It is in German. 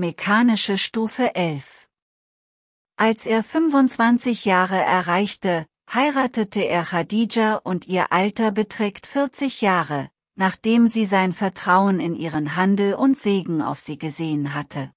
mechanische Stufe 11. Als er 25 Jahre erreichte, heiratete er Khadija und ihr Alter beträgt 40 Jahre, nachdem sie sein Vertrauen in ihren Handel und Segen auf sie gesehen hatte.